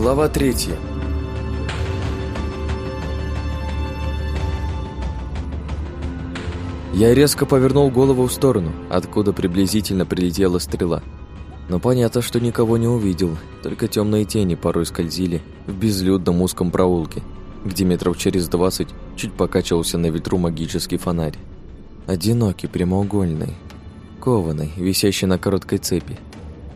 Глава третья. Я резко повернул голову в сторону, откуда приблизительно прилетела стрела. Но понятно, что никого не увидел, только темные тени порой скользили в безлюдном узком проулке, где метров через двадцать чуть покачивался на ветру магический фонарь. Одинокий, прямоугольный, кованый, висящий на короткой цепи.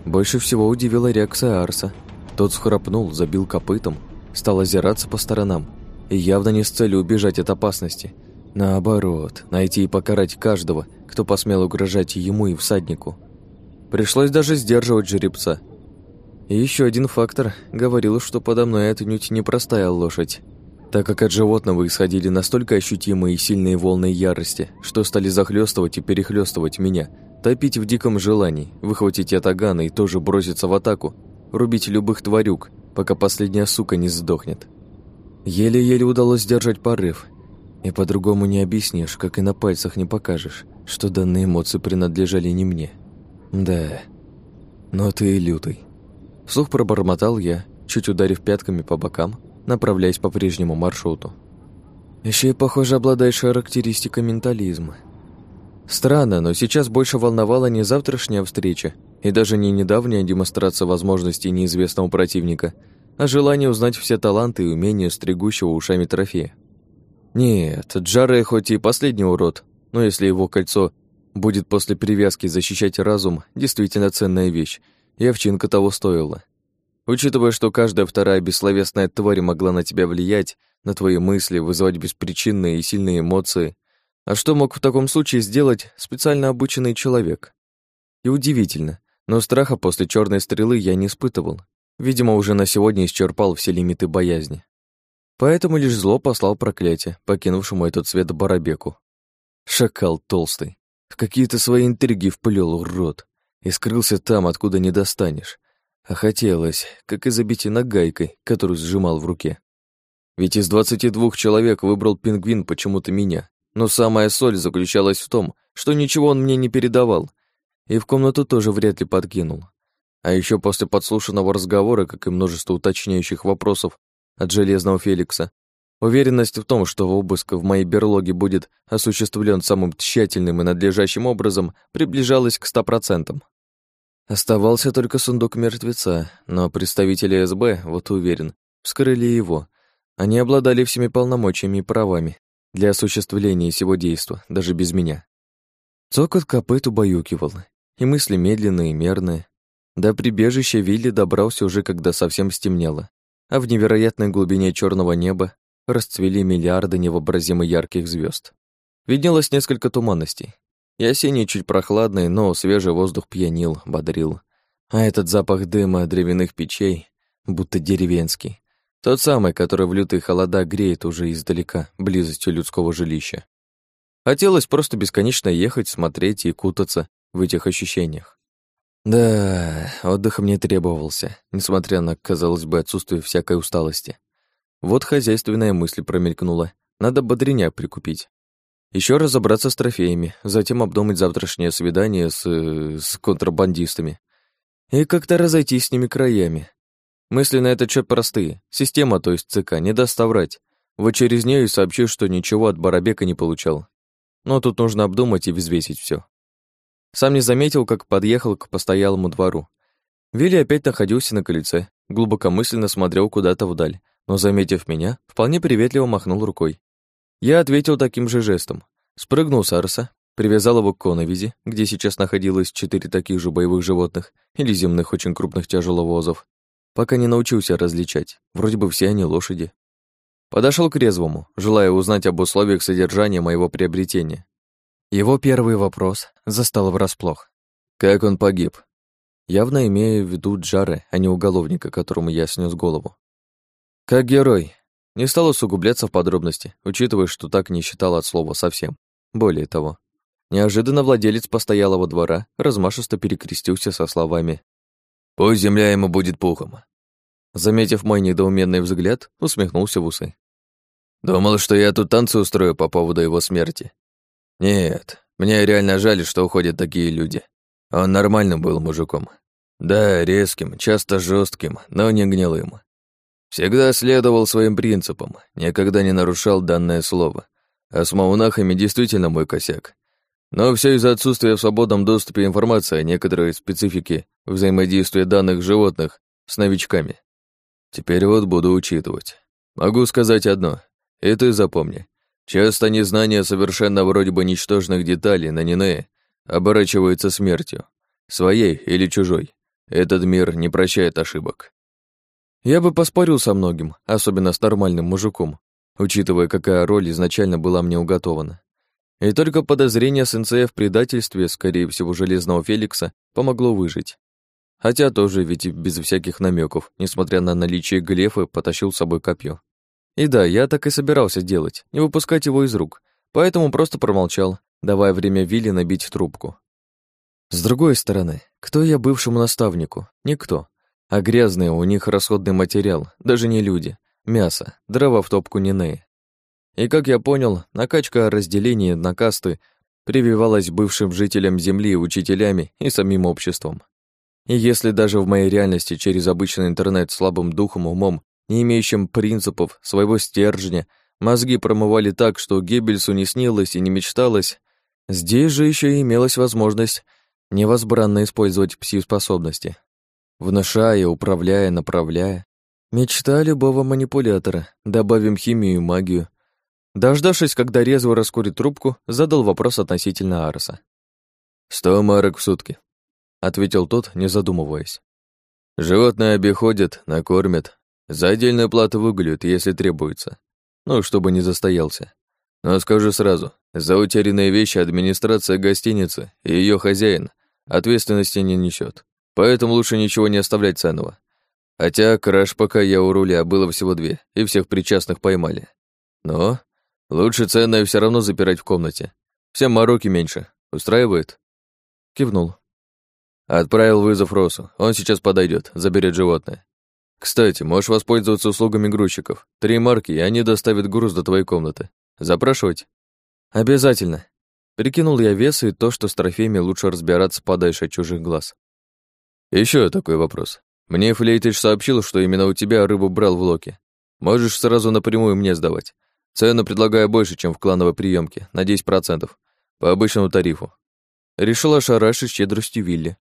Больше всего удивила реакция Арса. Тот схрапнул, забил копытом, стал озираться по сторонам и явно не с целью убежать от опасности. Наоборот, найти и покарать каждого, кто посмел угрожать ему и всаднику. Пришлось даже сдерживать жеребца. И еще один фактор говорил, что подо мной отнюдь непростая лошадь, так как от животного исходили настолько ощутимые и сильные волны ярости, что стали захлестывать и перехлестывать меня, топить в диком желании, выхватить ятагана и тоже броситься в атаку, рубить любых тварюк, пока последняя сука не сдохнет. Еле-еле удалось сдержать порыв, и по-другому не объяснишь, как и на пальцах не покажешь, что данные эмоции принадлежали не мне. Да, но ты и лютый. Вслух пробормотал я, чуть ударив пятками по бокам, направляясь по прежнему маршруту. Еще и, похоже, обладаешь характеристикой ментализма. Странно, но сейчас больше волновала не завтрашняя встреча и даже не недавняя демонстрация возможностей неизвестного противника, а желание узнать все таланты и умения стригущего ушами трофея. Нет, Джаре хоть и последний урод, но если его кольцо будет после привязки защищать разум, действительно ценная вещь, и овчинка того стоила. Учитывая, что каждая вторая бессловесная тварь могла на тебя влиять, на твои мысли, вызывать беспричинные и сильные эмоции, а что мог в таком случае сделать специально обученный человек? И удивительно, но страха после черной стрелы я не испытывал. Видимо, уже на сегодня исчерпал все лимиты боязни. Поэтому лишь зло послал проклятие, покинувшему этот свет Барабеку. Шакал толстый. В какие-то свои интриги вплел урод. И скрылся там, откуда не достанешь. А хотелось, как и забить нагайкой, которую сжимал в руке. Ведь из двадцати двух человек выбрал пингвин почему-то меня. Но самая соль заключалась в том, что ничего он мне не передавал. И в комнату тоже вряд ли подкинул. А еще после подслушанного разговора, как и множество уточняющих вопросов, от Железного Феликса. Уверенность в том, что обыск в моей берлоге будет осуществлен самым тщательным и надлежащим образом, приближалась к ста процентам. Оставался только сундук мертвеца, но представители СБ, вот уверен, вскрыли его. Они обладали всеми полномочиями и правами для осуществления всего действа, даже без меня. Цокот копыт убаюкивал, и мысли медленные и мерные. До прибежища Вилли добрался уже, когда совсем стемнело а в невероятной глубине черного неба расцвели миллиарды невообразимо ярких звезд. Виднелось несколько туманностей. И осенний чуть прохладный, но свежий воздух пьянил, бодрил. А этот запах дыма древяных печей, будто деревенский. Тот самый, который в лютые холода греет уже издалека, близостью людского жилища. Хотелось просто бесконечно ехать, смотреть и кутаться в этих ощущениях. Да, отдых мне требовался, несмотря на, казалось бы, отсутствие всякой усталости. Вот хозяйственная мысль промелькнула. Надо бодреня прикупить. Еще разобраться с трофеями, затем обдумать завтрашнее свидание с... с контрабандистами. И как-то разойтись с ними краями. Мысли на этот счет простые. Система, то есть ЦК, не даст соврать. Вот через нее и сообщу, что ничего от Барабека не получал. Но тут нужно обдумать и взвесить все. Сам не заметил, как подъехал к постоялому двору. Вилли опять находился на крыльце, глубокомысленно смотрел куда-то вдаль, но, заметив меня, вполне приветливо махнул рукой. Я ответил таким же жестом. Спрыгнул с арса, привязал его к коновизе, где сейчас находилось четыре таких же боевых животных или земных очень крупных тяжеловозов, пока не научился различать. Вроде бы все они лошади. Подошел к резвому, желая узнать об условиях содержания моего приобретения. Его первый вопрос застал врасплох. Как он погиб? Явно имея в виду Джары, а не уголовника, которому я снес голову. Как герой. Не стал усугубляться в подробности, учитывая, что так не считал от слова совсем. Более того, неожиданно владелец постоялого двора размашисто перекрестился со словами «Пусть земля ему будет пухом». Заметив мой недоуменный взгляд, усмехнулся в усы. «Думал, что я тут танцы устрою по поводу его смерти. Нет, мне реально жаль, что уходят такие люди. Он нормальным был мужиком. Да, резким, часто жестким, но не гнилым. Всегда следовал своим принципам, никогда не нарушал данное слово. А с маунахами действительно мой косяк. Но все из-за отсутствия в свободном доступе информации о некоторой специфике взаимодействия данных животных с новичками. Теперь вот буду учитывать. Могу сказать одно, и ты запомни. Часто незнание совершенно вроде бы ничтожных деталей на Нинее оборачивается смертью. Своей или чужой. Этот мир не прощает ошибок. Я бы поспорил со многим, особенно с нормальным мужиком, учитывая, какая роль изначально была мне уготована. И только подозрение сенсея в предательстве, скорее всего, Железного Феликса, помогло выжить. Хотя тоже ведь без всяких намеков, несмотря на наличие глефа, потащил с собой копье. И да, я так и собирался делать, не выпускать его из рук, поэтому просто промолчал, давая время Вилли набить трубку. С другой стороны, кто я бывшему наставнику? Никто. А грязные у них расходный материал, даже не люди. Мясо, дрова в топку Нинеи. И как я понял, накачка разделения на касты прививалась бывшим жителям Земли, учителями и самим обществом. И если даже в моей реальности через обычный интернет слабым духом, умом, не имеющим принципов, своего стержня, мозги промывали так, что Геббельсу не снилось и не мечталось, здесь же еще и имелась возможность невозбранно использовать пси-способности внушая, управляя, направляя. Мечта любого манипулятора. Добавим химию и магию. Дождавшись, когда резво раскурит трубку, задал вопрос относительно Ареса. «Сто марок в сутки», — ответил тот, не задумываясь. «Животные обиходят, накормят. За отдельную плату выгулют, если требуется. Ну, чтобы не застоялся. Но скажу сразу, за утерянные вещи администрация гостиницы и ее хозяин ответственности не несет. Поэтому лучше ничего не оставлять ценного. Хотя краж, пока я у руля, было всего две, и всех причастных поймали. Но лучше ценное все равно запирать в комнате. Всем мороки меньше. Устраивает? Кивнул. Отправил вызов Росу. Он сейчас подойдет, заберет животное. Кстати, можешь воспользоваться услугами грузчиков. Три марки, и они доставят груз до твоей комнаты. Запрашивать? Обязательно. Перекинул я вес и то, что с трофеями лучше разбираться подальше от чужих глаз. Еще такой вопрос. Мне Флейтыч сообщил, что именно у тебя рыбу брал в локе. Можешь сразу напрямую мне сдавать. Цену предлагаю больше, чем в клановой приемке, на 10%, по обычному тарифу. Решила ошарашить щедростью Вилли.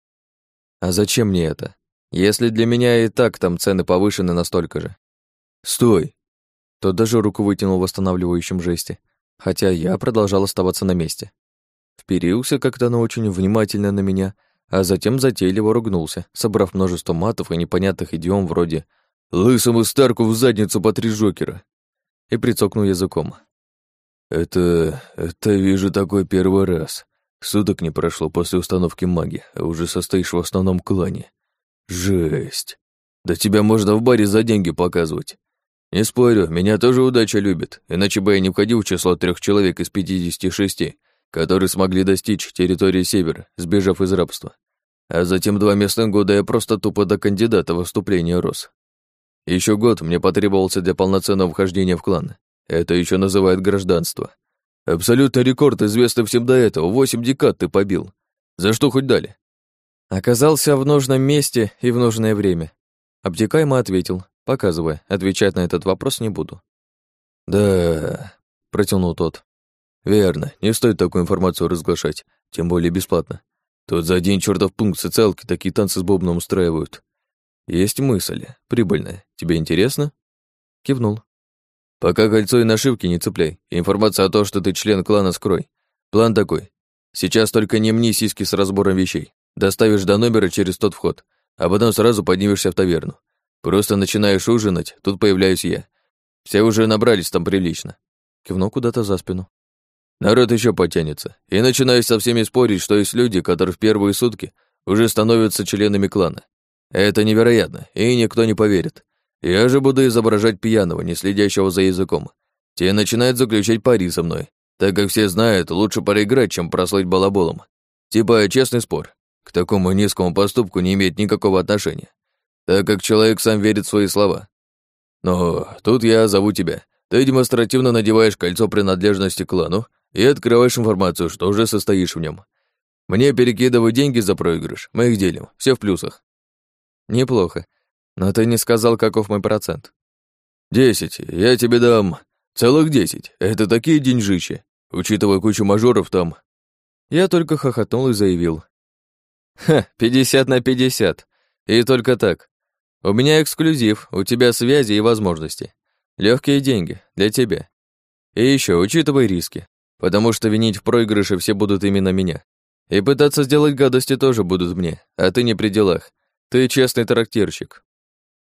А зачем мне это? Если для меня и так там цены повышены настолько же. Стой! Тот даже руку вытянул в восстанавливающем жесте, хотя я продолжал оставаться на месте. Вперился как-то на очень внимательно на меня — а затем затейливо ругнулся, собрав множество матов и непонятных идиом вроде «Лысому Старку в задницу по три Жокера» и прицокнул языком. «Это... это вижу такой первый раз. Суток не прошло после установки маги, а уже состоишь в основном клане. Жесть. Да тебя можно в баре за деньги показывать. Не спорю, меня тоже удача любит, иначе бы я не входил в число трех человек из пятидесяти шести, которые смогли достичь территории Севера, сбежав из рабства. А затем два местных года я просто тупо до кандидата во вступление рос. Еще год мне потребовался для полноценного вхождения в клан. Это еще называют гражданство. Абсолютный рекорд, известный всем до этого. Восемь декад ты побил. За что хоть дали? Оказался в нужном месте и в нужное время. Обтекаемо ответил, показывая, отвечать на этот вопрос не буду. «Да...» — протянул тот. «Верно, не стоит такую информацию разглашать, тем более бесплатно. Тут за один чертов пункт социалки такие танцы с бобном устраивают. Есть мысль, прибыльная. Тебе интересно?» Кивнул. «Пока кольцо и нашивки не цепляй. Информация о том, что ты член клана, скрой. План такой. Сейчас только не мни сиськи с разбором вещей. Доставишь до номера через тот вход, а потом сразу поднимешься в таверну. Просто начинаешь ужинать, тут появляюсь я. Все уже набрались там прилично. Кивнул куда-то за спину. Народ еще потянется. И начинаю со всеми спорить, что есть люди, которые в первые сутки уже становятся членами клана. Это невероятно, и никто не поверит. Я же буду изображать пьяного, не следящего за языком. Те начинают заключать пари со мной, так как все знают, лучше проиграть, чем прослыть балаболом. Типа честный спор. К такому низкому поступку не имеет никакого отношения, так как человек сам верит в свои слова. Но тут я зову тебя. Ты демонстративно надеваешь кольцо принадлежности клану, и открываешь информацию, что уже состоишь в нем. Мне перекидывают деньги за проигрыш, мы их делим, все в плюсах. Неплохо. Но ты не сказал, каков мой процент. «Десять. Я тебе дам целых десять. Это такие деньжищи. Учитывая кучу мажоров там». Я только хохотнул и заявил. «Ха, пятьдесят на пятьдесят. И только так. У меня эксклюзив, у тебя связи и возможности. Легкие деньги для тебя. И еще учитывай риски, потому что винить в проигрыше все будут именно меня. И пытаться сделать гадости тоже будут мне, а ты не при делах. Ты честный трактирщик.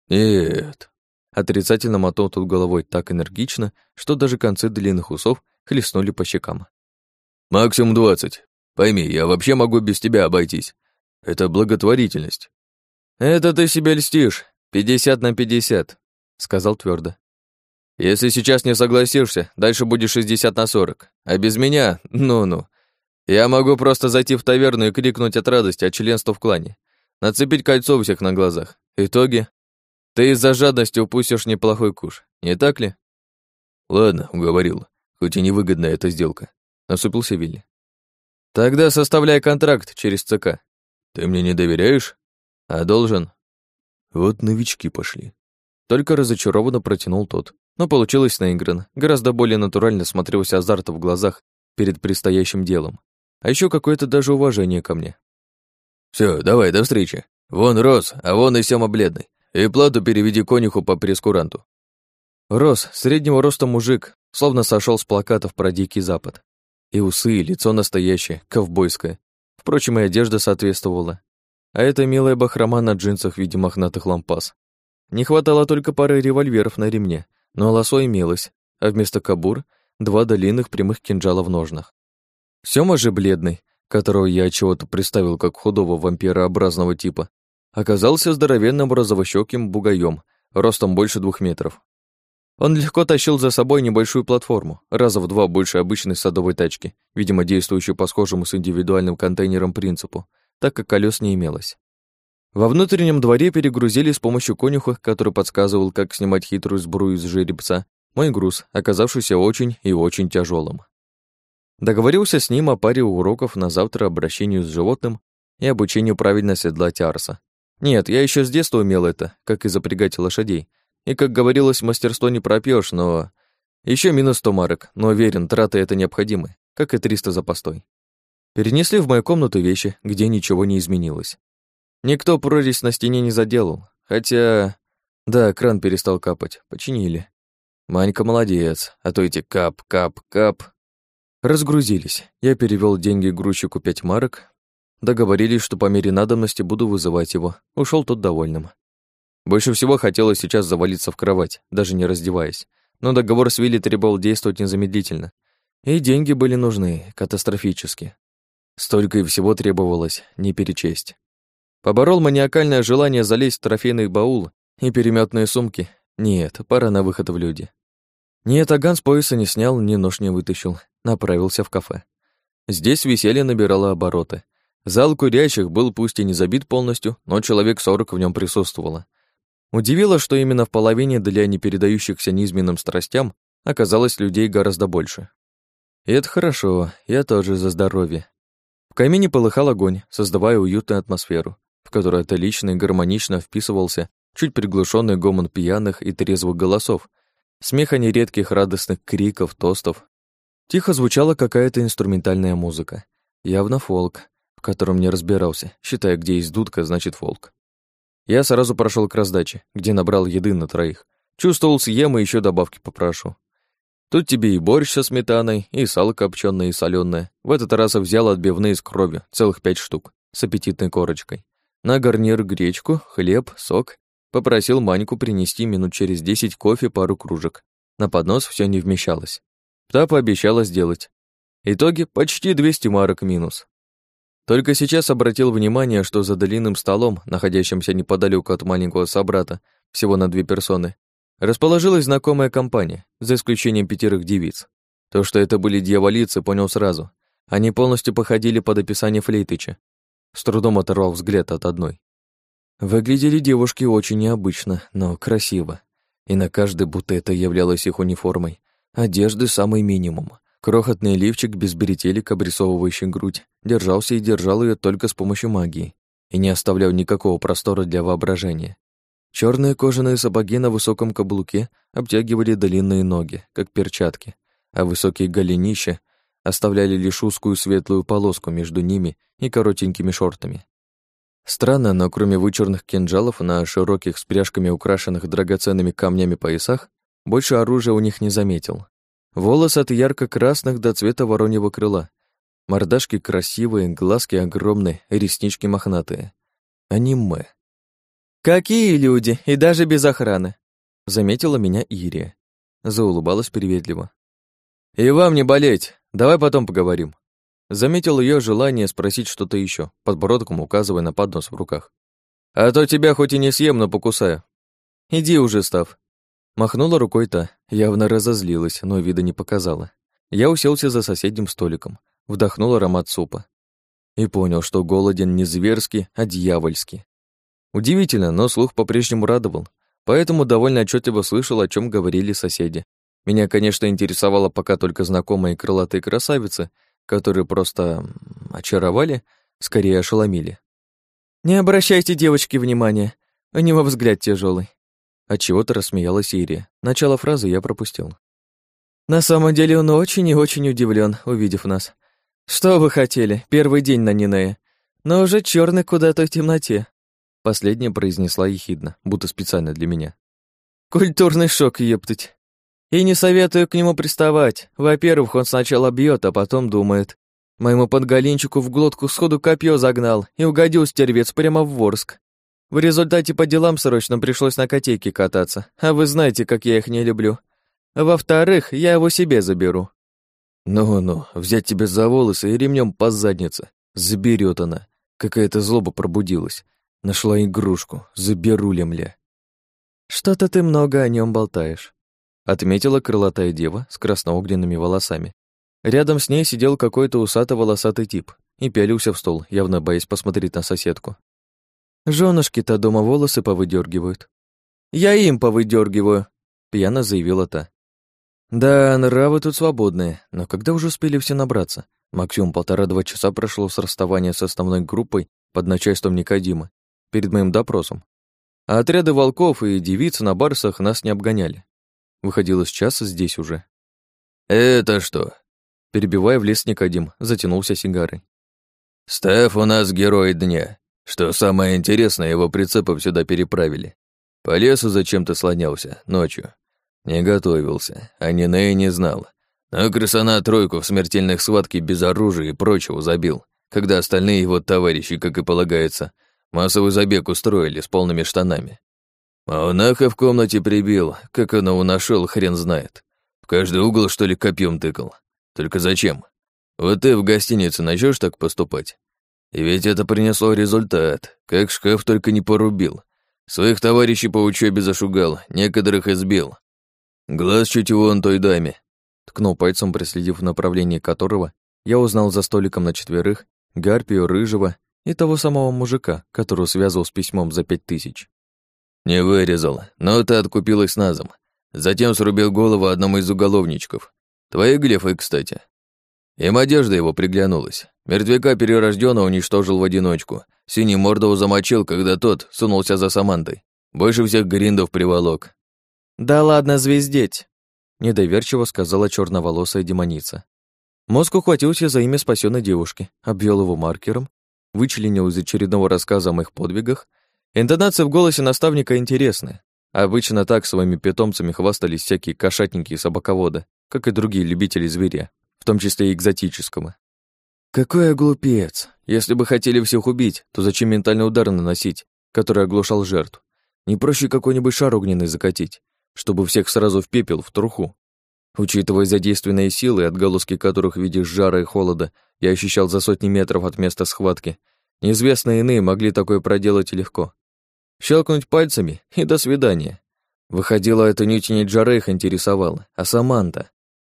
Нет. Отрицательно мотал тут головой так энергично, что даже концы длинных усов хлестнули по щекам. Максимум двадцать. Пойми, я вообще могу без тебя обойтись. Это благотворительность. Это ты себе льстишь. Пятьдесят на пятьдесят, сказал твердо. Если сейчас не согласишься, дальше будет шестьдесят на сорок. А без меня, ну-ну. Я могу просто зайти в таверну и крикнуть от радости от членства в клане. Нацепить кольцо у всех на глазах. Итоги? Ты из-за жадности упустишь неплохой куш, не так ли? Ладно, уговорил. Хоть и невыгодная эта сделка. Насупился Вилли. Тогда составляй контракт через ЦК. Ты мне не доверяешь? А должен. Вот новички пошли. Только разочарованно протянул тот. Но получилось наигранно. Гораздо более натурально смотрелся азарт в глазах перед предстоящим делом. А еще какое-то даже уважение ко мне. Все, давай, до встречи. Вон Рос, а вон и Сёма Бледный. И плату переведи конюху по прескуранту. Рос, среднего роста мужик, словно сошел с плакатов про Дикий Запад. И усы, и лицо настоящее, ковбойское. Впрочем, и одежда соответствовала. А это милая бахрома на джинсах в виде мохнатых лампас. Не хватало только пары револьверов на ремне, но лосо имелось, а вместо кабур — два длинных прямых кинжала в ножнах. Сёма же бледный, которого я чего-то представил как худого вампирообразного типа, оказался здоровенным розовощёким бугаем, ростом больше двух метров. Он легко тащил за собой небольшую платформу, раза в два больше обычной садовой тачки, видимо, действующую по схожему с индивидуальным контейнером принципу, так как колес не имелось. Во внутреннем дворе перегрузили с помощью конюха, который подсказывал, как снимать хитрую сбрую из жеребца, мой груз, оказавшийся очень и очень тяжелым. Договорился с ним о паре уроков на завтра обращению с животным и обучению правильно седлать арса. Нет, я еще с детства умел это, как и запрягать лошадей. И, как говорилось, мастерство не пропьешь, но... еще минус 100 марок, но уверен, траты это необходимы, как и 300 за постой. Перенесли в мою комнату вещи, где ничего не изменилось. Никто прорезь на стене не заделал, хотя... Да, кран перестал капать, починили. Манька молодец, а то эти кап-кап-кап Разгрузились. Я перевел деньги грузчику пять марок. Договорились, что по мере надобности буду вызывать его. Ушел тот довольным. Больше всего хотелось сейчас завалиться в кровать, даже не раздеваясь. Но договор с Вилли требовал действовать незамедлительно. И деньги были нужны, катастрофически. Столько еще всего требовалось, не перечесть. Поборол маниакальное желание залезть в трофейный баул и переметные сумки. Нет, пора на выход в люди. Нет, аган с пояса не снял, ни нож не вытащил. Направился в кафе. Здесь веселье набирало обороты. Зал курящих был пусть и не забит полностью, но человек сорок в нем присутствовало. Удивило, что именно в половине для непередающихся низменным страстям оказалось людей гораздо больше. И это хорошо, я тоже за здоровье. В камине полыхал огонь, создавая уютную атмосферу, в которой отлично и гармонично вписывался чуть приглушенный гомон пьяных и трезвых голосов, смеха нередких радостных криков, тостов. Тихо звучала какая-то инструментальная музыка. Явно фолк, в котором не разбирался, считая, где есть дудка, значит фолк. Я сразу прошел к раздаче, где набрал еды на троих. Чувствовал, съем и еще добавки попрошу. Тут тебе и борщ со сметаной, и сало копченое и соленое. В этот раз взял отбивные с кровью, целых пять штук, с аппетитной корочкой. На гарнир гречку, хлеб, сок Попросил Маньку принести минут через десять кофе пару кружек. На поднос все не вмещалось. Та пообещала сделать. Итоги почти 200 марок минус. Только сейчас обратил внимание, что за длинным столом, находящимся неподалеку от маленького собрата, всего на две персоны, расположилась знакомая компания, за исключением пятерых девиц. То, что это были дьяволицы, понял сразу. Они полностью походили под описание Флейтыча. С трудом оторвал взгляд от одной. Выглядели девушки очень необычно, но красиво. И на каждой будто это являлось их униформой. Одежды самый минимум. Крохотный лифчик без бретелек, обрисовывающий грудь, держался и держал ее только с помощью магии и не оставлял никакого простора для воображения. Черные кожаные сапоги на высоком каблуке обтягивали длинные ноги, как перчатки, а высокие голенища оставляли лишь узкую светлую полоску между ними и коротенькими шортами. Странно, но кроме вычурных кинжалов на широких с пряжками украшенных драгоценными камнями поясах, больше оружия у них не заметил. Волосы от ярко-красных до цвета вороньего крыла. Мордашки красивые, глазки огромные, реснички мохнатые. Аниме. «Какие люди, и даже без охраны!» Заметила меня Ирия. Заулыбалась приветливо. «И вам не болеть, давай потом поговорим». Заметил ее желание спросить что-то еще, подбородком указывая на поднос в руках. «А то тебя хоть и не съем, но покусаю». «Иди уже, Став». Махнула рукой та, явно разозлилась, но вида не показала. Я уселся за соседним столиком, вдохнул аромат супа. И понял, что голоден не зверски, а дьявольски. Удивительно, но слух по-прежнему радовал, поэтому довольно отчетливо слышал, о чем говорили соседи. Меня, конечно, интересовала пока только знакомые крылатые красавицы, которые просто очаровали, скорее ошеломили. «Не обращайте, девочки, внимания, у него взгляд тяжелый. Отчего-то рассмеялась Ирия. Начало фразы я пропустил. На самом деле он очень и очень удивлен, увидев нас. Что вы хотели? Первый день на Нинее. Но уже черный куда-то в темноте. Последняя произнесла ехидно, будто специально для меня. Культурный шок, ептать. И не советую к нему приставать. Во-первых, он сначала бьет, а потом думает. Моему подголинчику в глотку сходу копье загнал и угодил стервец прямо в Ворск. В результате по делам срочно пришлось на котейке кататься, а вы знаете, как я их не люблю. Во-вторых, я его себе заберу. Ну-ну, взять тебя за волосы и ремнем по заднице. Заберет она. Какая-то злоба пробудилась. Нашла игрушку. Заберу лемля. Что-то ты много о нем болтаешь отметила крылатая дева с красноогненными волосами. Рядом с ней сидел какой-то усато-волосатый тип и пялился в стол, явно боясь посмотреть на соседку. Жёнушки-то дома волосы повыдергивают. Я им повыдергиваю, пьяно заявила та. Да, нравы тут свободные, но когда уже успели все набраться? Максимум полтора-два часа прошло с расставания с основной группой под начальством Никодима перед моим допросом. А отряды волков и девиц на барсах нас не обгоняли. Выходило с часа здесь уже. «Это что?» Перебивая в лес Никодим, затянулся сигарой. «Стеф у нас герой дня. Что самое интересное, его прицепом сюда переправили. По лесу зачем-то слонялся, ночью. Не готовился, а Нинея не знал. Но крысана тройку в смертельных схватке без оружия и прочего забил, когда остальные его товарищи, как и полагается, массовый забег устроили с полными штанами. А он Аха в комнате прибил, как он его нашел, хрен знает. В каждый угол, что ли, копьем тыкал. Только зачем? Вот ты в гостинице начнешь так поступать? И ведь это принесло результат, как шкаф только не порубил. Своих товарищей по учебе зашугал, некоторых избил. Глаз чуть вон той даме. Ткнул пальцем, преследив в направлении которого я узнал за столиком на четверых Гарпию Рыжего и того самого мужика, которого связывал с письмом за пять тысяч. «Не вырезал, но ты откупилась назом. Затем срубил голову одному из уголовничков. Твои глефы, кстати. Им одежда его приглянулась. Мертвяка перерожденного уничтожил в одиночку. Синий мордову замочил, когда тот сунулся за Самантой. Больше всех гриндов приволок. «Да ладно звездеть!» Недоверчиво сказала черноволосая демоница. Мозг ухватился за имя спасенной девушки, обвел его маркером, вычленил из очередного рассказа о моих подвигах Интонация в голосе наставника интересная. Обычно так своими питомцами хвастались всякие кошатники и собаководы, как и другие любители зверя, в том числе и экзотического. Какой я глупец! Если бы хотели всех убить, то зачем ментальный удар наносить, который оглушал жертву? Не проще какой-нибудь шар огненный закатить, чтобы всех сразу в пепел, в труху. Учитывая задействованные силы, отголоски которых в виде жара и холода я ощущал за сотни метров от места схватки, неизвестные иные могли такое проделать легко. Щелкнуть пальцами и до свидания. Выходило, это не Джара их интересовало, а Саманта.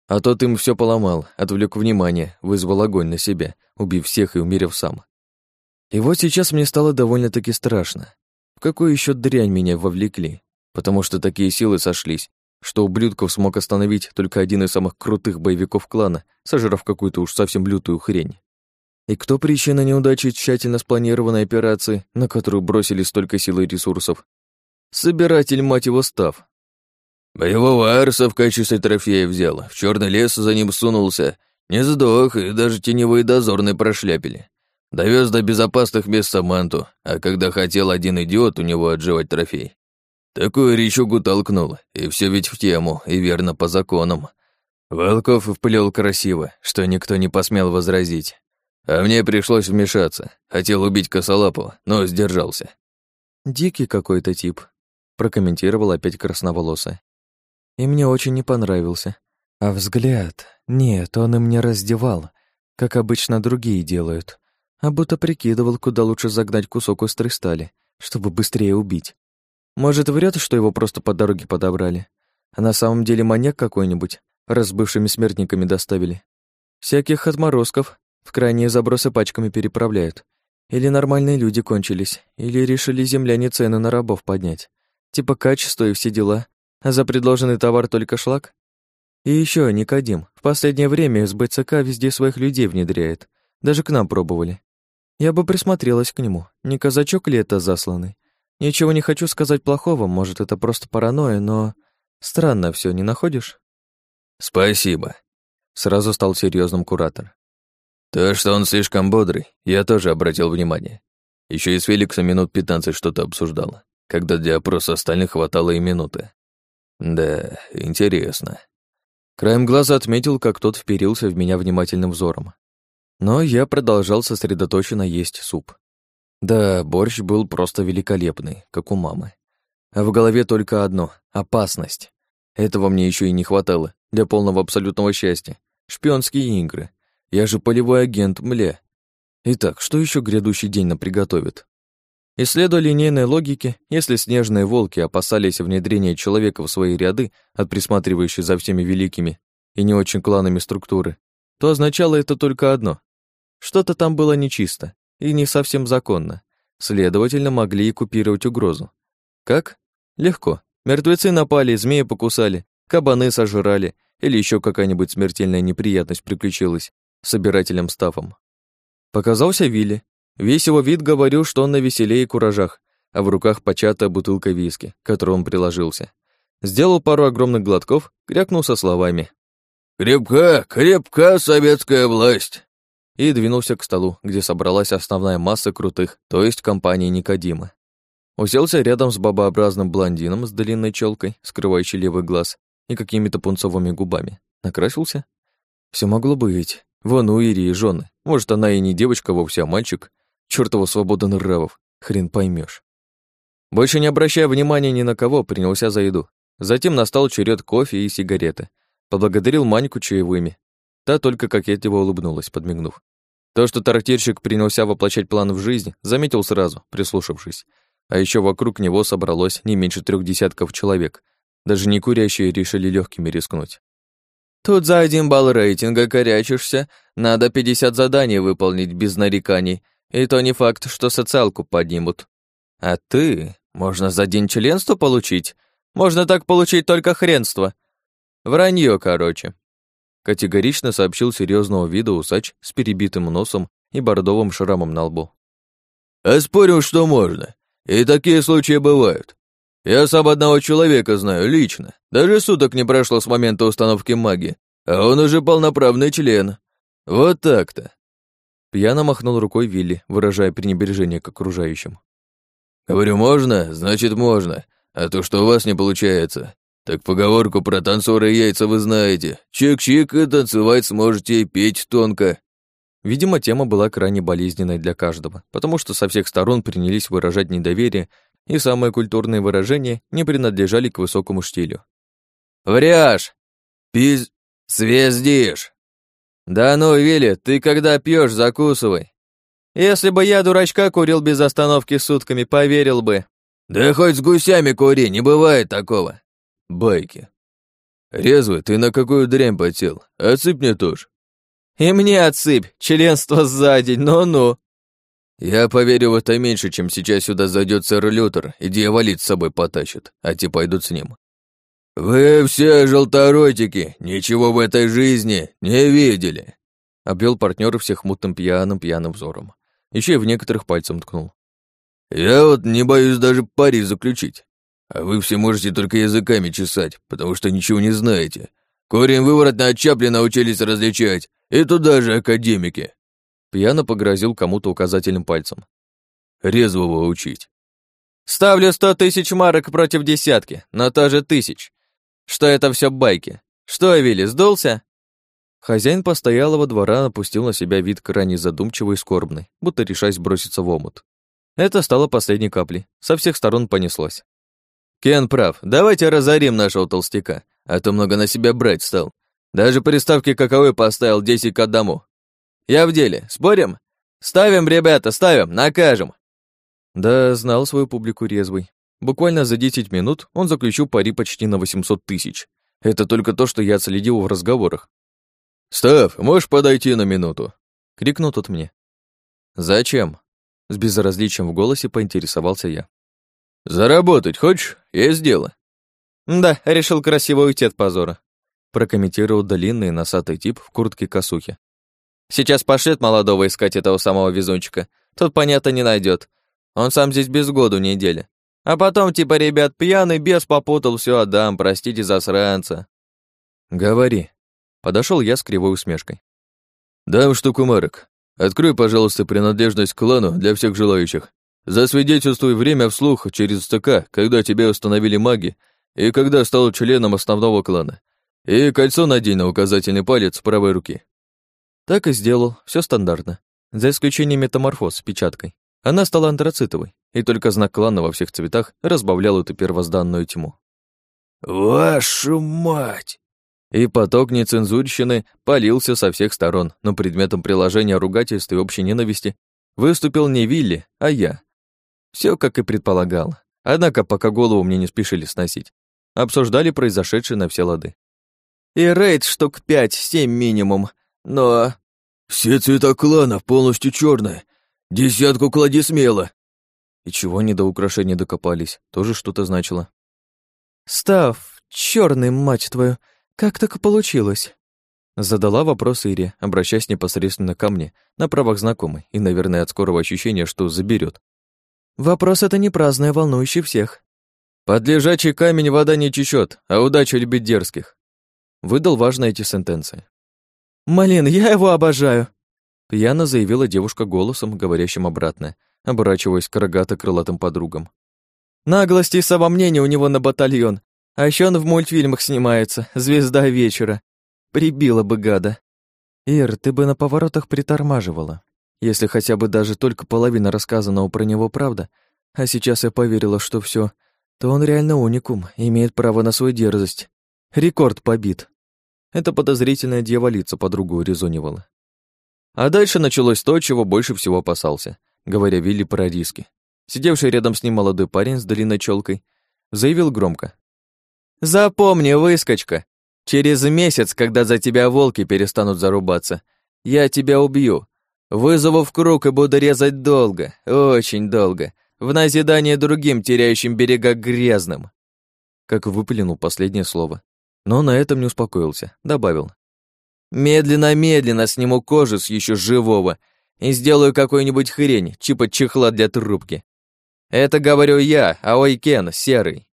А тот им все поломал, отвлек внимание, вызвал огонь на себя, убив всех и умерев сам. И вот сейчас мне стало довольно-таки страшно. В какую еще дрянь меня вовлекли? Потому что такие силы сошлись, что ублюдков смог остановить только один из самых крутых боевиков клана, сожрав какую-то уж совсем лютую хрень. И кто причина неудачи тщательно спланированной операции, на которую бросили столько сил и ресурсов? Собиратель, мать его, став. Боевого арса в качестве трофея взял, в черный лес за ним сунулся, не сдох, и даже теневые дозорные прошляпили. Довез до безопасных мест Саманту, а когда хотел один идиот у него отживать трофей. Такую речугу толкнул, и все ведь в тему, и верно по законам. Волков вплел красиво, что никто не посмел возразить. А мне пришлось вмешаться. Хотел убить косолапу, но сдержался. «Дикий какой-то тип», — прокомментировал опять красноволосая. «И мне очень не понравился. А взгляд... Нет, он им не раздевал, как обычно другие делают, а будто прикидывал, куда лучше загнать кусок острой стали, чтобы быстрее убить. Может, врет, что его просто по дороге подобрали, а на самом деле маньяк какой-нибудь, раз с бывшими смертниками доставили. Всяких отморозков в крайние забросы пачками переправляют. Или нормальные люди кончились, или решили земляне цены на рабов поднять. Типа качество и все дела, а за предложенный товар только шлак. И еще Никодим. В последнее время СБЦК везде своих людей внедряет. Даже к нам пробовали. Я бы присмотрелась к нему. Не казачок ли это засланный? Ничего не хочу сказать плохого, может, это просто паранойя, но... Странно все, не находишь? Спасибо. Сразу стал серьезным куратор. То, что он слишком бодрый, я тоже обратил внимание. Еще и с Феликсом минут пятнадцать что-то обсуждала, когда для опроса остальных хватало и минуты. Да, интересно. Краем глаза отметил, как тот вперился в меня внимательным взором. Но я продолжал сосредоточенно есть суп. Да, борщ был просто великолепный, как у мамы. А в голове только одно — опасность. Этого мне еще и не хватало для полного абсолютного счастья. Шпионские игры. Я же полевой агент, мля. Итак, что еще грядущий день нам приготовит? Исследуя линейной логике, если снежные волки опасались внедрения человека в свои ряды от присматривающей за всеми великими и не очень кланами структуры, то означало это только одно. Что-то там было нечисто и не совсем законно. Следовательно, могли и купировать угрозу. Как? Легко. Мертвецы напали, змеи покусали, кабаны сожрали, или еще какая-нибудь смертельная неприятность приключилась с собирателем стафом. Показался Вилли. Весь его вид говорил, что он на веселее и куражах, а в руках початая бутылка виски, к которой он приложился. Сделал пару огромных глотков, крякнул со словами. «Крепка, крепка советская власть!» и двинулся к столу, где собралась основная масса крутых, то есть компании Никодима. Уселся рядом с бабообразным блондином с длинной челкой, скрывающей левый глаз, и какими-то пунцовыми губами. Накрасился? Все могло быть. Вон у Ирии жены. Может, она и не девочка вовсе, а мальчик. Чёртова свобода нравов. Хрен поймешь. Больше не обращая внимания ни на кого, принялся за еду. Затем настал черед кофе и сигареты. Поблагодарил Маньку чаевыми. Та только кокетливо улыбнулась, подмигнув. То, что трактирщик принялся воплощать план в жизнь, заметил сразу, прислушавшись. А еще вокруг него собралось не меньше трех десятков человек. Даже не курящие решили легкими рискнуть. «Тут за один балл рейтинга корячишься, надо 50 заданий выполнить без нареканий, и то не факт, что социалку поднимут. А ты, можно за день членство получить, можно так получить только хренство. Вранье, короче категорично сообщил серьезного вида усач с перебитым носом и бордовым шрамом на лбу. «А спорю, что можно. И такие случаи бывают. Я сам одного человека знаю лично. Даже суток не прошло с момента установки магии, а он уже полноправный член. Вот так-то». Пьяно махнул рукой Вилли, выражая пренебрежение к окружающим. «Говорю, можно? Значит, можно. А то, что у вас не получается, так поговорку про танцоры и яйца вы знаете. Чик-чик, и танцевать сможете, и петь тонко. Видимо, тема была крайне болезненной для каждого, потому что со всех сторон принялись выражать недоверие, и самые культурные выражения не принадлежали к высокому штилю. «Вряж! Пиз... свездишь!» «Да ну, Вилли, ты когда пьешь, закусывай!» «Если бы я, дурачка, курил без остановки сутками, поверил бы!» «Да хоть с гусями кури, не бывает такого!» Байки. Резвый, ты на какую дрянь потел? Отсыпь мне тоже. И мне отсыпь, членство сзади, ну-ну. Я поверю в это меньше, чем сейчас сюда зайдет сэр Лютер и дьяволит с собой потащит, а те пойдут с ним. Вы все желторотики, ничего в этой жизни не видели. Обвел партнера всех мутным пьяным пьяным взором. Еще и в некоторых пальцем ткнул. Я вот не боюсь даже пари заключить. А вы все можете только языками чесать, потому что ничего не знаете. Корень выворотно от чапли научились различать, и туда же академики. Пьяно погрозил кому-то указательным пальцем. Резвого учить. Ставлю сто тысяч марок против десятки, но тоже тысяч. Что это все байки? Что, Вилли, сдулся? Хозяин постоялого двора опустил на себя вид крайне задумчивый и скорбный, будто решаясь броситься в омут. Это стало последней каплей. Со всех сторон понеслось. «Кен прав. Давайте разорим нашего толстяка, а то много на себя брать стал. Даже приставки каковой поставил 10 к одному. Я в деле. Спорим? Ставим, ребята, ставим, накажем!» Да, знал свою публику резвый. Буквально за 10 минут он заключил пари почти на 800 тысяч. Это только то, что я отследил в разговорах. «Став, можешь подойти на минуту?» — крикнул тот мне. «Зачем?» — с безразличием в голосе поинтересовался я. «Заработать хочешь? Есть дело». «Да, решил красиво уйти от позора», — прокомментировал длинный носатый тип в куртке-косухе. «Сейчас пошлет молодого искать этого самого везунчика. Тот, понятно, не найдет. Он сам здесь без году недели. А потом, типа, ребят, пьяный бес попутал, все отдам, простите засранца». «Говори», Подошел я с кривой усмешкой. «Дам штуку марок. Открой, пожалуйста, принадлежность к клану для всех желающих. Засвидетельствуй время вслух через СТК, когда тебя установили маги и когда стал членом основного клана. И кольцо надень на указательный палец правой руки». Так и сделал, все стандартно. За исключением метаморфоз с печаткой. Она стала антрацитовой, и только знак клана во всех цветах разбавлял эту первозданную тьму. «Вашу мать!» И поток нецензурщины полился со всех сторон, но предметом приложения ругательств и общей ненависти выступил не Вилли, а я. Все как и предполагал. Однако пока голову мне не спешили сносить. Обсуждали произошедшее на все лады. И рейд штук пять-семь минимум, но... Все цвета кланов полностью черные. Десятку клади смело. И чего они до украшений докопались, тоже что-то значило. Став, черный, мать твою, «Как так получилось?» Задала вопрос Ире, обращаясь непосредственно ко мне, на правах знакомой, и, наверное, от скорого ощущения, что заберет. «Вопрос это не праздный, волнующий всех». «Под лежачий камень вода не чешет, а удача любит дерзких». Выдал важно эти сентенции. «Малин, я его обожаю!» Пьяно заявила девушка голосом, говорящим обратно, оборачиваясь к рогато-крылатым подругам. «Наглости и самомнение у него на батальон, а еще он в мультфильмах снимается, звезда вечера. Прибила бы гада. Ир, ты бы на поворотах притормаживала. Если хотя бы даже только половина рассказанного про него правда, а сейчас я поверила, что все, то он реально уникум, имеет право на свою дерзость. Рекорд побит. Это подозрительная дьяволица подругу резонивала. А дальше началось то, чего больше всего опасался, говоря Вилли про риски. Сидевший рядом с ним молодой парень с длинной челкой заявил громко. Запомни, выскочка, через месяц, когда за тебя волки перестанут зарубаться, я тебя убью. Вызову в круг и буду резать долго, очень долго, в назидание другим, теряющим берега грязным. Как выплюнул последнее слово. Но на этом не успокоился, добавил. Медленно-медленно сниму кожу с еще живого и сделаю какую-нибудь хрень, типа чехла для трубки. Это говорю я, а Ойкен, серый.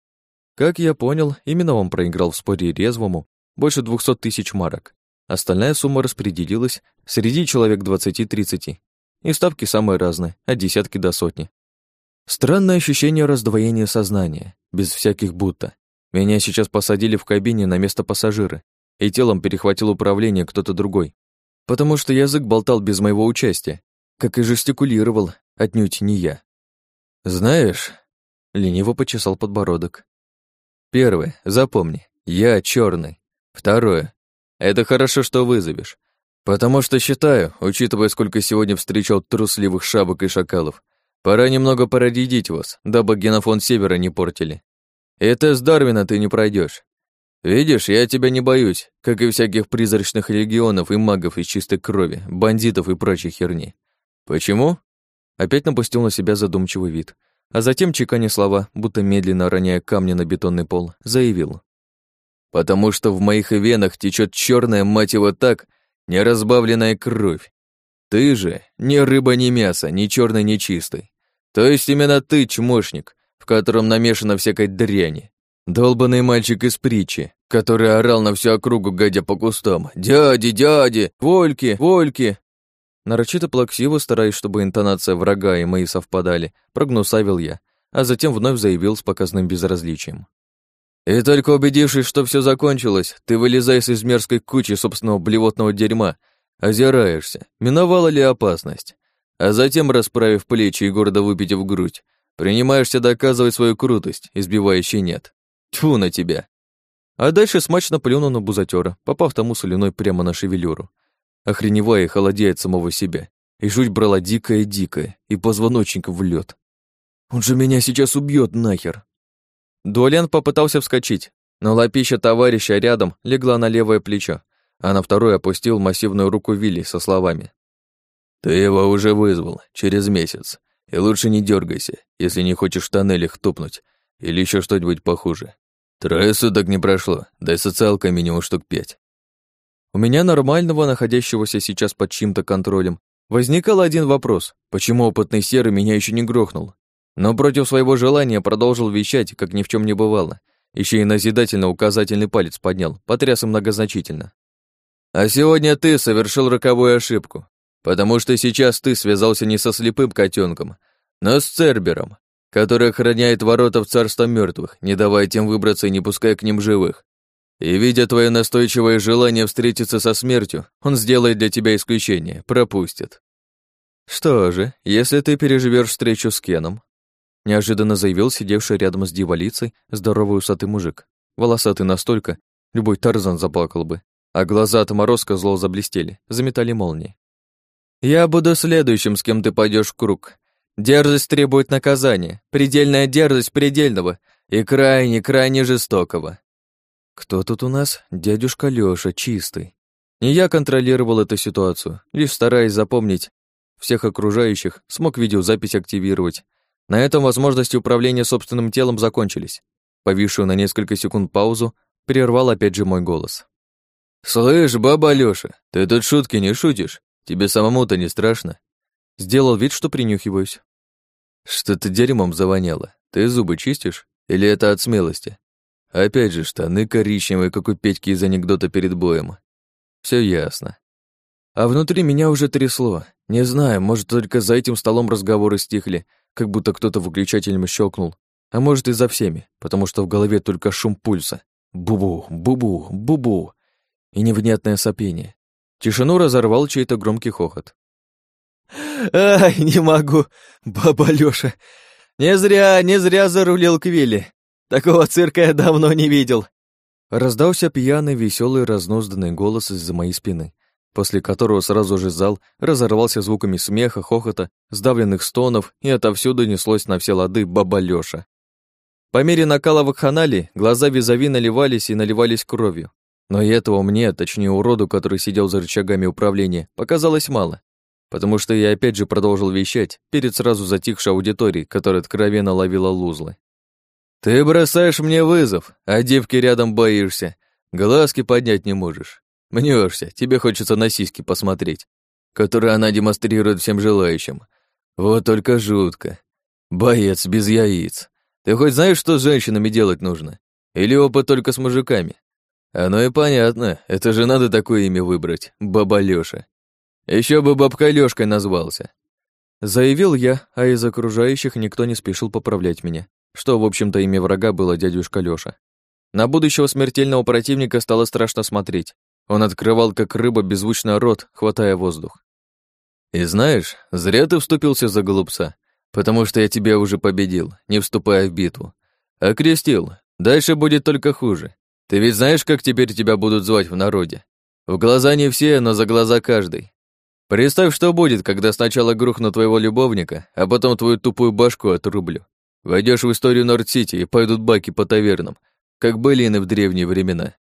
Как я понял, именно он проиграл в споре резвому больше двухсот тысяч марок. Остальная сумма распределилась среди человек 20-30. И ставки самые разные, от десятки до сотни. Странное ощущение раздвоения сознания, без всяких будто. Меня сейчас посадили в кабине на место пассажира, и телом перехватил управление кто-то другой. Потому что язык болтал без моего участия, как и жестикулировал, отнюдь не я. «Знаешь...» — лениво почесал подбородок. Первое. Запомни. Я черный. Второе. Это хорошо, что вызовешь. Потому что считаю, учитывая, сколько сегодня встречал трусливых шабок и шакалов, пора немного порадидить вас, дабы генофон Севера не портили. И тест Дарвина ты не пройдешь. Видишь, я тебя не боюсь, как и всяких призрачных легионов и магов из чистой крови, бандитов и прочей херни. Почему? Опять напустил на себя задумчивый вид а затем, чеканя слова, будто медленно роняя камни на бетонный пол, заявил. «Потому что в моих венах течет черная, мать его так, неразбавленная кровь. Ты же ни рыба, ни мясо, ни черный, ни чистый. То есть именно ты, чмошник, в котором намешано всякой дряни. Долбанный мальчик из притчи, который орал на всю округу, гадя по кустам. «Дяди, дяди! Вольки, вольки!» Нарочито плаксиво, стараясь, чтобы интонация врага и мои совпадали, прогнусавил я, а затем вновь заявил с показным безразличием. «И только убедившись, что все закончилось, ты вылезаешь из мерзкой кучи собственного блевотного дерьма, озираешься, миновала ли опасность, а затем, расправив плечи и гордо выпитив грудь, принимаешься доказывать свою крутость, избивающий нет. Тьфу на тебя!» А дальше смачно плюнул на бузатера, попав тому соляной прямо на шевелюру охреневая и холодея от самого себя. И жуть брала дикая-дикая, и позвоночник в лед. Он же меня сейчас убьет нахер. Дуален попытался вскочить, но лапища товарища рядом легла на левое плечо, а на второе опустил массивную руку Вилли со словами. «Ты его уже вызвал, через месяц, и лучше не дергайся, если не хочешь в тоннелях тупнуть или еще что-нибудь похуже. Трое суток не прошло, да и социалка минимум штук пять. У меня нормального, находящегося сейчас под чьим-то контролем, возникал один вопрос, почему опытный серый меня еще не грохнул. Но против своего желания продолжил вещать, как ни в чем не бывало. Еще и назидательно указательный палец поднял, потряс им многозначительно. «А сегодня ты совершил роковую ошибку, потому что сейчас ты связался не со слепым котенком, но с Цербером, который охраняет ворота в царство мертвых, не давая тем выбраться и не пуская к ним живых. И, видя твое настойчивое желание встретиться со смертью, он сделает для тебя исключение, пропустит. Что же, если ты переживешь встречу с Кеном, неожиданно заявил сидевший рядом с дьяволицей здоровый усатый мужик. Волосатый настолько, любой Тарзан заплакал бы, а глаза отморозка зло заблестели, заметали молнии. «Я буду следующим, с кем ты пойдешь в круг. Дерзость требует наказания, предельная дерзость предельного и крайне-крайне жестокого. Кто тут у нас? Дядюшка Лёша, чистый. Не я контролировал эту ситуацию, лишь стараясь запомнить всех окружающих, смог видеозапись активировать. На этом возможности управления собственным телом закончились. Повисшую на несколько секунд паузу прервал опять же мой голос. «Слышь, баба Лёша, ты тут шутки не шутишь? Тебе самому-то не страшно?» Сделал вид, что принюхиваюсь. «Что-то дерьмом завоняло. Ты зубы чистишь? Или это от смелости?» Опять же, штаны коричневые, как у Петьки из анекдота перед боем. Все ясно. А внутри меня уже трясло. Не знаю, может, только за этим столом разговоры стихли, как будто кто-то выключателем щелкнул. А может, и за всеми, потому что в голове только шум пульса. Бубу, бубу, бубу. И невнятное сопение. Тишину разорвал чей-то громкий хохот. «Ай, не могу, баба Лёша. Не зря, не зря зарулил к Вилле. Такого цирка я давно не видел!» Раздался пьяный, веселый, разнузданный голос из-за моей спины, после которого сразу же зал разорвался звуками смеха, хохота, сдавленных стонов, и отовсюду неслось на все лады баба Лёша. По мере накала вакханалии глаза визави наливались и наливались кровью. Но и этого мне, точнее уроду, который сидел за рычагами управления, показалось мало, потому что я опять же продолжил вещать перед сразу затихшей аудиторией, которая откровенно ловила лузлы. Ты бросаешь мне вызов, а девки рядом боишься. Глазки поднять не можешь. Мнешься, тебе хочется на сиськи посмотреть, которые она демонстрирует всем желающим. Вот только жутко. Боец без яиц. Ты хоть знаешь, что с женщинами делать нужно? Или опыт только с мужиками? Оно и понятно, это же надо такое имя выбрать, баба Лёша. Ещё бы бабка Лёшкой назвался. Заявил я, а из окружающих никто не спешил поправлять меня что, в общем-то, имя врага было дядюшка Лёша. На будущего смертельного противника стало страшно смотреть. Он открывал, как рыба, беззвучно рот, хватая воздух. «И знаешь, зря ты вступился за голубца, потому что я тебя уже победил, не вступая в битву. Окрестил. Дальше будет только хуже. Ты ведь знаешь, как теперь тебя будут звать в народе? В глаза не все, но за глаза каждый. Представь, что будет, когда сначала грохну твоего любовника, а потом твою тупую башку отрублю. Войдешь в историю Норд-Сити и пойдут баки по тавернам, как былины в древние времена.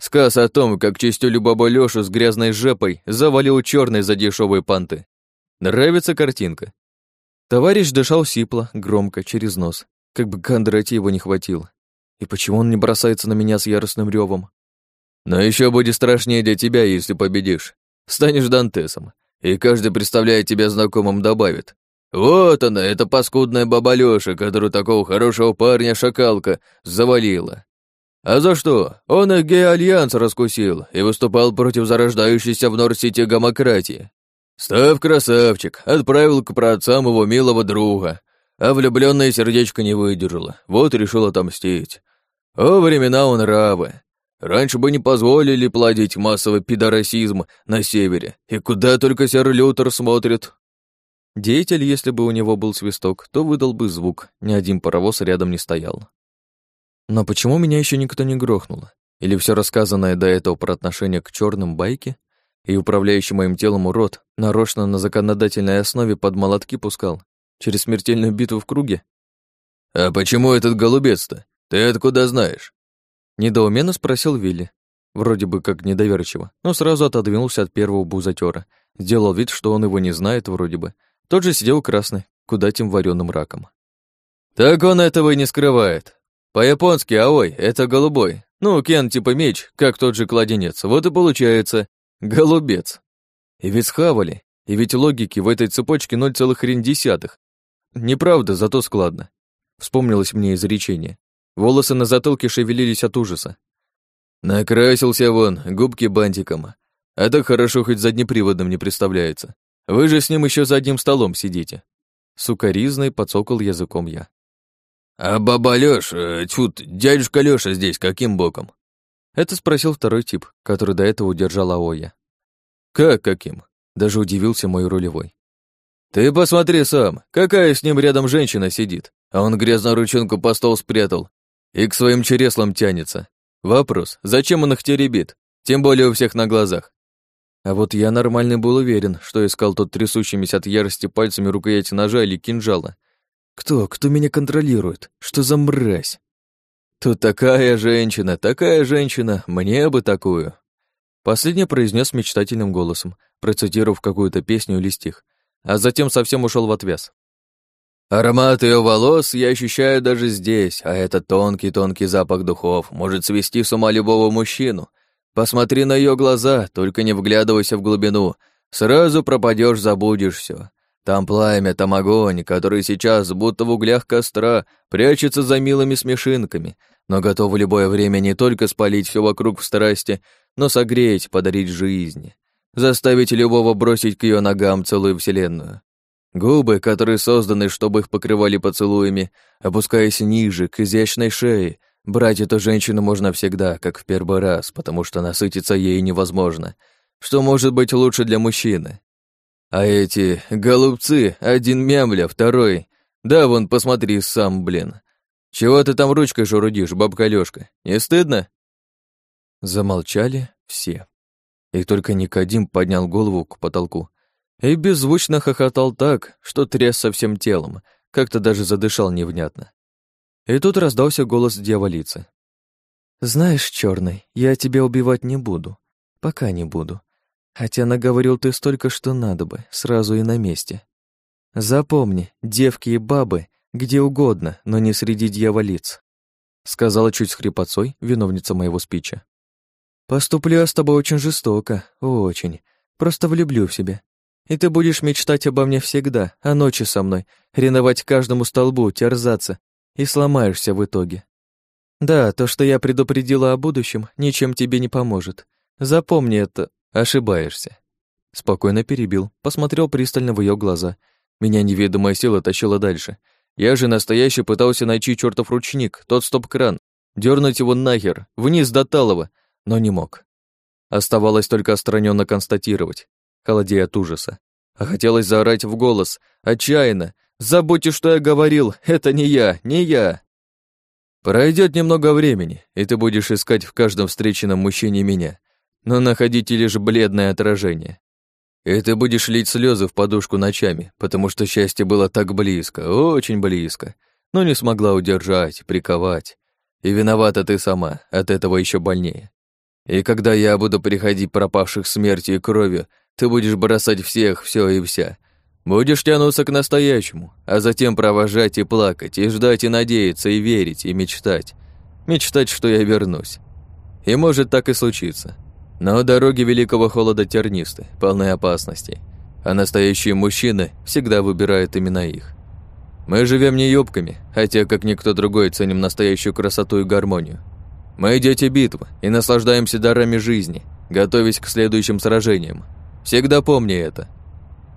Сказ о том, как чистюлю баба Лёшу с грязной жепой завалил черной за дешевые панты. Нравится картинка? Товарищ дышал сипло, громко, через нос, как бы Кондрати его не хватило. И почему он не бросается на меня с яростным ревом? Но еще будет страшнее для тебя, если победишь. Станешь Дантесом, и каждый, представляя тебя знакомым, добавит. Вот она, эта паскудная баба Лёша, которую такого хорошего парня шакалка завалила. А за что? Он их гей-альянс раскусил и выступал против зарождающейся в Норд-Сити гомократии. Став красавчик, отправил к праотцам его милого друга, а влюбленное сердечко не выдержало, вот решил отомстить. О, времена он нравы. Раньше бы не позволили плодить массовый пидорасизм на севере, и куда только сэр Лютер смотрит. Деятель, если бы у него был свисток, то выдал бы звук, ни один паровоз рядом не стоял. Но почему меня еще никто не грохнул? Или все рассказанное до этого про отношение к черным байке? И управляющий моим телом урод нарочно на законодательной основе под молотки пускал? Через смертельную битву в круге? «А почему этот голубец-то? Ты откуда знаешь?» Недоуменно спросил Вилли. Вроде бы как недоверчиво, но сразу отодвинулся от первого бузатера. Сделал вид, что он его не знает вроде бы, тот же сидел красный, куда тем вареным раком. «Так он этого и не скрывает. По-японски аой — это голубой. Ну, кен типа меч, как тот же кладенец. Вот и получается голубец. И ведь схавали, и ведь логики в этой цепочке ноль целых хрен десятых. Неправда, зато складно. Вспомнилось мне изречение. Волосы на затылке шевелились от ужаса. Накрасился вон, губки бантиком. А так хорошо хоть заднеприводным не представляется. Вы же с ним еще за одним столом сидите. Сукаризной подсокал языком я. А баба Лёша, э, дядюшка Лёша здесь каким боком? Это спросил второй тип, который до этого удержал Аоя. Как каким? Даже удивился мой рулевой. Ты посмотри сам, какая с ним рядом женщина сидит, а он грязную ручонку по стол спрятал и к своим череслам тянется. Вопрос, зачем он их теребит? Тем более у всех на глазах. А вот я нормально был уверен, что искал тот трясущимися от ярости пальцами рукояти ножа или кинжала. Кто, кто меня контролирует? Что за мразь? Тут такая женщина, такая женщина, мне бы такую. Последний произнес мечтательным голосом, процитировав какую-то песню или стих, а затем совсем ушел в отвяз. Аромат ее волос я ощущаю даже здесь, а этот тонкий-тонкий запах духов может свести с ума любого мужчину — Посмотри на ее глаза, только не вглядывайся в глубину. Сразу пропадешь, забудешь все. Там пламя, там огонь, который сейчас, будто в углях костра, прячется за милыми смешинками, но готов в любое время не только спалить все вокруг в страсти, но согреть, подарить жизнь, заставить любого бросить к ее ногам целую вселенную. Губы, которые созданы, чтобы их покрывали поцелуями, опускаясь ниже, к изящной шее, Брать эту женщину можно всегда, как в первый раз, потому что насытиться ей невозможно. Что может быть лучше для мужчины? А эти голубцы, один мямля, второй... Да, вон, посмотри сам, блин. Чего ты там ручкой шурудишь, бабка Лёшка? Не стыдно? Замолчали все. И только Никодим поднял голову к потолку и беззвучно хохотал так, что тряс со всем телом, как-то даже задышал невнятно. И тут раздался голос дьяволицы. «Знаешь, черный, я тебя убивать не буду. Пока не буду. Хотя наговорил ты столько, что надо бы, сразу и на месте. Запомни, девки и бабы где угодно, но не среди дьяволиц», сказала чуть с хрипотцой виновница моего спича. «Поступлю я с тобой очень жестоко, очень. Просто влюблю в себя. И ты будешь мечтать обо мне всегда, о ночи со мной, ревновать каждому столбу, терзаться, и сломаешься в итоге. Да, то, что я предупредила о будущем, ничем тебе не поможет. Запомни это, ошибаешься. Спокойно перебил, посмотрел пристально в ее глаза. Меня неведомая сила тащила дальше. Я же настоящий пытался найти чертов ручник, тот стоп-кран, дернуть его нахер, вниз до Талова, но не мог. Оставалось только отстраненно констатировать, холодея от ужаса. А хотелось заорать в голос, отчаянно, Забудьте, что я говорил, это не я, не я. Пройдет немного времени, и ты будешь искать в каждом встреченном мужчине меня, но находите лишь бледное отражение. И ты будешь лить слезы в подушку ночами, потому что счастье было так близко, очень близко, но не смогла удержать, приковать. И виновата ты сама, от этого еще больнее. И когда я буду приходить пропавших смертью и кровью, ты будешь бросать всех, все и вся, Будешь тянуться к настоящему, а затем провожать и плакать, и ждать, и надеяться, и верить, и мечтать. Мечтать, что я вернусь. И может так и случиться. Но дороги великого холода тернисты, полны опасностей. а настоящие мужчины всегда выбирают именно их. Мы живем не юбками, хотя как никто другой ценим настоящую красоту и гармонию. Мы дети битвы и наслаждаемся дарами жизни, готовясь к следующим сражениям. Всегда помни это.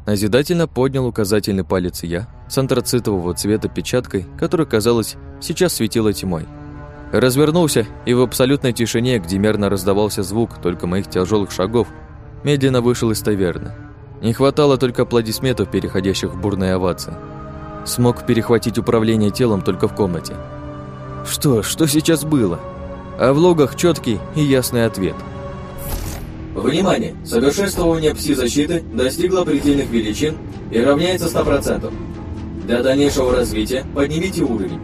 Назидательно поднял указательный палец я с антрацитового цвета печаткой, которая, казалось, сейчас светила тьмой. Развернулся, и в абсолютной тишине, где мерно раздавался звук только моих тяжелых шагов, медленно вышел из таверны. Не хватало только аплодисментов, переходящих в бурные овации. Смог перехватить управление телом только в комнате. Что, что сейчас было? А в логах четкий и ясный ответ. Внимание! Совершенствование пси-защиты достигло предельных величин и равняется 100%. Для дальнейшего развития поднимите уровень.